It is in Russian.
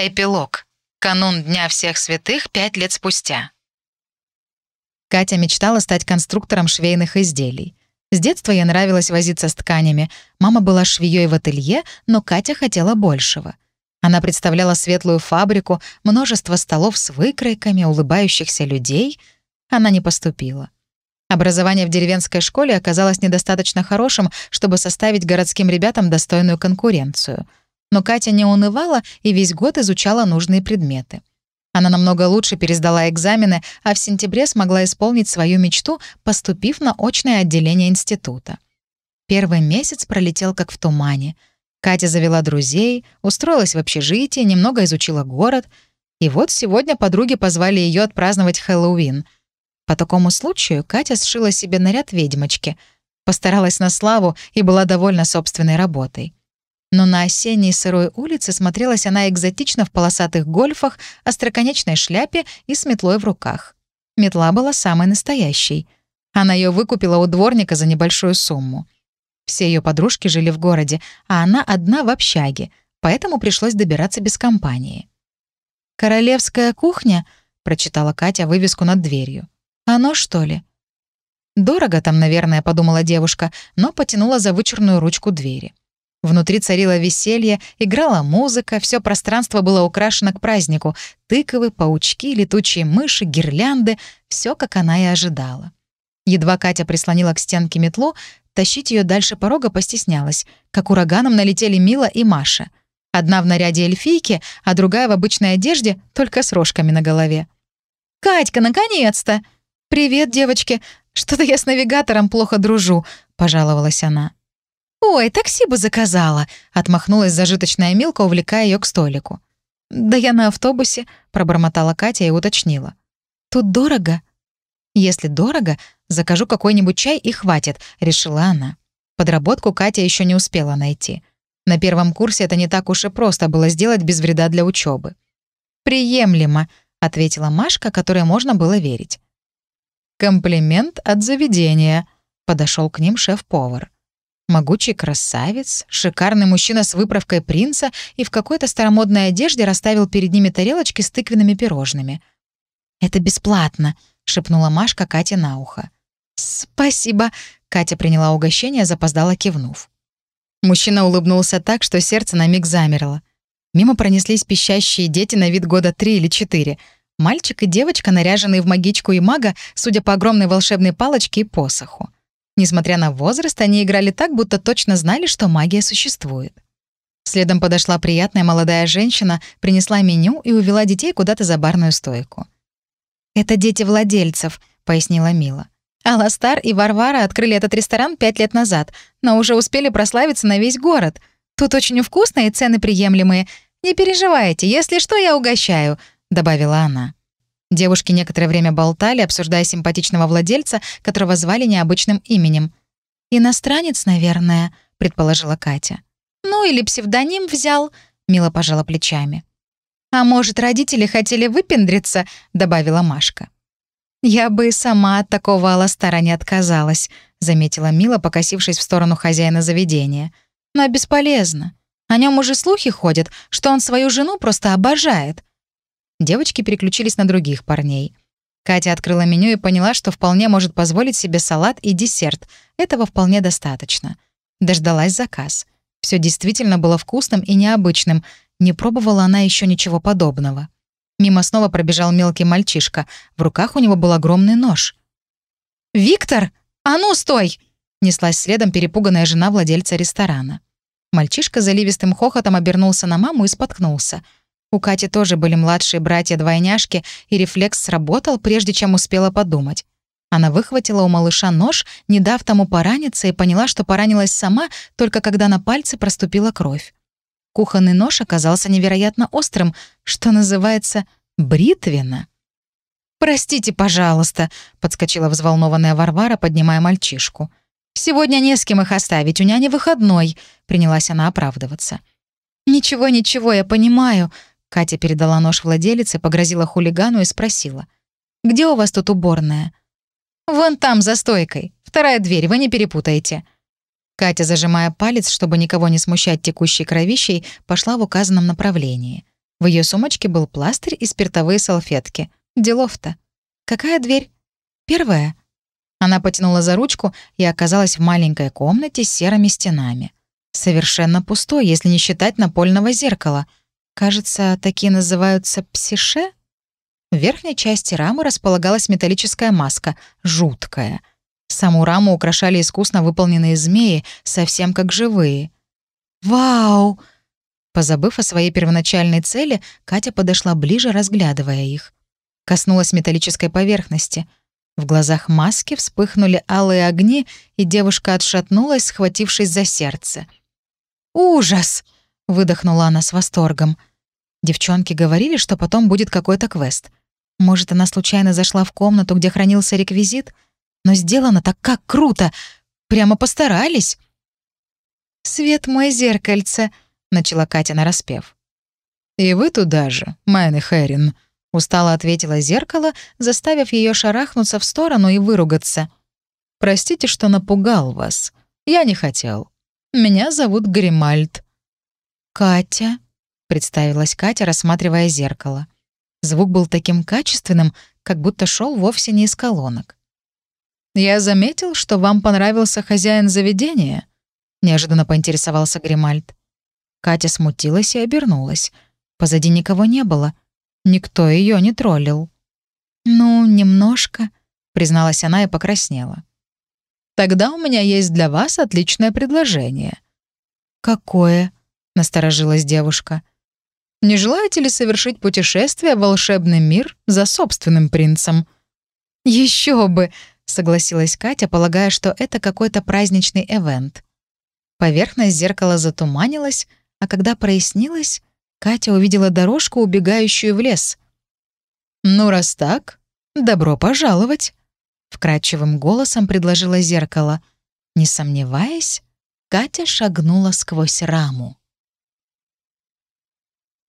Эпилог. Канун Дня всех святых пять лет спустя. Катя мечтала стать конструктором швейных изделий. С детства ей нравилось возиться с тканями. Мама была швеей в ателье, но Катя хотела большего. Она представляла светлую фабрику, множество столов с выкройками, улыбающихся людей. Она не поступила. Образование в деревенской школе оказалось недостаточно хорошим, чтобы составить городским ребятам достойную конкуренцию — но Катя не унывала и весь год изучала нужные предметы. Она намного лучше пересдала экзамены, а в сентябре смогла исполнить свою мечту, поступив на очное отделение института. Первый месяц пролетел как в тумане. Катя завела друзей, устроилась в общежитие, немного изучила город. И вот сегодня подруги позвали ее отпраздновать Хэллоуин. По такому случаю Катя сшила себе наряд ведьмочки, постаралась на славу и была довольна собственной работой. Но на осенней сырой улице смотрелась она экзотично в полосатых гольфах, остроконечной шляпе и с метлой в руках. Метла была самой настоящей. Она ее выкупила у дворника за небольшую сумму. Все ее подружки жили в городе, а она одна в общаге, поэтому пришлось добираться без компании. «Королевская кухня?» — прочитала Катя вывеску над дверью. «Оно, что ли?» «Дорого там, наверное», — подумала девушка, но потянула за вычурную ручку двери. Внутри царило веселье, играла музыка, все пространство было украшено к празднику. Тыковы, паучки, летучие мыши, гирлянды — все, как она и ожидала. Едва Катя прислонила к стенке метлу, тащить ее дальше порога постеснялась. Как ураганом налетели Мила и Маша. Одна в наряде эльфийки, а другая в обычной одежде, только с рожками на голове. «Катька, наконец-то!» «Привет, девочки! Что-то я с навигатором плохо дружу», — пожаловалась она. «Ой, такси бы заказала», — отмахнулась зажиточная Милка, увлекая ее к столику. «Да я на автобусе», — пробормотала Катя и уточнила. «Тут дорого?» «Если дорого, закажу какой-нибудь чай и хватит», — решила она. Подработку Катя еще не успела найти. На первом курсе это не так уж и просто было сделать без вреда для учебы. «Приемлемо», — ответила Машка, которой можно было верить. «Комплимент от заведения», — подошел к ним шеф-повар. Могучий красавец, шикарный мужчина с выправкой принца и в какой-то старомодной одежде расставил перед ними тарелочки с тыквенными пирожными. «Это бесплатно», — шепнула Машка Кате на ухо. «Спасибо», — Катя приняла угощение, запоздала кивнув. Мужчина улыбнулся так, что сердце на миг замерло. Мимо пронеслись пищащие дети на вид года три или четыре. Мальчик и девочка, наряженные в магичку и мага, судя по огромной волшебной палочке и посоху. Несмотря на возраст, они играли так, будто точно знали, что магия существует. Следом подошла приятная молодая женщина, принесла меню и увела детей куда-то за барную стойку. «Это дети владельцев», — пояснила Мила. «Аластар и Варвара открыли этот ресторан пять лет назад, но уже успели прославиться на весь город. Тут очень вкусно и цены приемлемые. Не переживайте, если что, я угощаю», — добавила она. Девушки некоторое время болтали, обсуждая симпатичного владельца, которого звали необычным именем. «Иностранец, наверное», — предположила Катя. «Ну или псевдоним взял», — Мила пожала плечами. «А может, родители хотели выпендриться?» — добавила Машка. «Я бы сама от такого Аластара не отказалась», — заметила Мила, покосившись в сторону хозяина заведения. «Но бесполезно. О нем уже слухи ходят, что он свою жену просто обожает. Девочки переключились на других парней. Катя открыла меню и поняла, что вполне может позволить себе салат и десерт. Этого вполне достаточно. Дождалась заказ. Все действительно было вкусным и необычным. Не пробовала она еще ничего подобного. Мимо снова пробежал мелкий мальчишка. В руках у него был огромный нож. «Виктор! А ну, стой!» Неслась следом перепуганная жена владельца ресторана. Мальчишка заливистым хохотом обернулся на маму и споткнулся — у Кати тоже были младшие братья-двойняшки, и рефлекс сработал, прежде чем успела подумать. Она выхватила у малыша нож, не дав тому пораниться, и поняла, что поранилась сама, только когда на пальце проступила кровь. Кухонный нож оказался невероятно острым, что называется бритвенно. «Простите, пожалуйста», — подскочила взволнованная Варвара, поднимая мальчишку. «Сегодня не с кем их оставить, у няни выходной», — принялась она оправдываться. «Ничего, ничего, я понимаю», Катя передала нож владелице, погрозила хулигану и спросила. «Где у вас тут уборная?» «Вон там, за стойкой. Вторая дверь, вы не перепутаете». Катя, зажимая палец, чтобы никого не смущать текущей кровищей, пошла в указанном направлении. В ее сумочке был пластырь и спиртовые салфетки. Делов-то. Какая дверь? Первая. Она потянула за ручку и оказалась в маленькой комнате с серыми стенами. Совершенно пустой, если не считать напольного зеркала. Кажется, такие называются псише? В верхней части рамы располагалась металлическая маска, жуткая. Саму раму украшали искусно выполненные змеи, совсем как живые. «Вау!» Позабыв о своей первоначальной цели, Катя подошла ближе, разглядывая их. Коснулась металлической поверхности. В глазах маски вспыхнули алые огни, и девушка отшатнулась, схватившись за сердце. «Ужас!» — выдохнула она с восторгом. Девчонки говорили, что потом будет какой-то квест. Может, она случайно зашла в комнату, где хранился реквизит? Но сделано так как круто! Прямо постарались. «Свет мой зеркальце», — начала Катя нараспев. «И вы туда же, Майны Хэрин», — устало ответило зеркало, заставив ее шарахнуться в сторону и выругаться. «Простите, что напугал вас. Я не хотел. Меня зовут Гримальд». «Катя», — представилась Катя, рассматривая зеркало. Звук был таким качественным, как будто шел вовсе не из колонок. «Я заметил, что вам понравился хозяин заведения», — неожиданно поинтересовался Гримальд. Катя смутилась и обернулась. Позади никого не было. Никто ее не троллил. «Ну, немножко», — призналась она и покраснела. «Тогда у меня есть для вас отличное предложение». «Какое?» — насторожилась девушка. Не желаете ли совершить путешествие в волшебный мир за собственным принцем?» Еще бы!» — согласилась Катя, полагая, что это какой-то праздничный эвент. Поверхность зеркала затуманилась, а когда прояснилась, Катя увидела дорожку, убегающую в лес. «Ну, раз так, добро пожаловать!» — вкрадчивым голосом предложила зеркало. Не сомневаясь, Катя шагнула сквозь раму.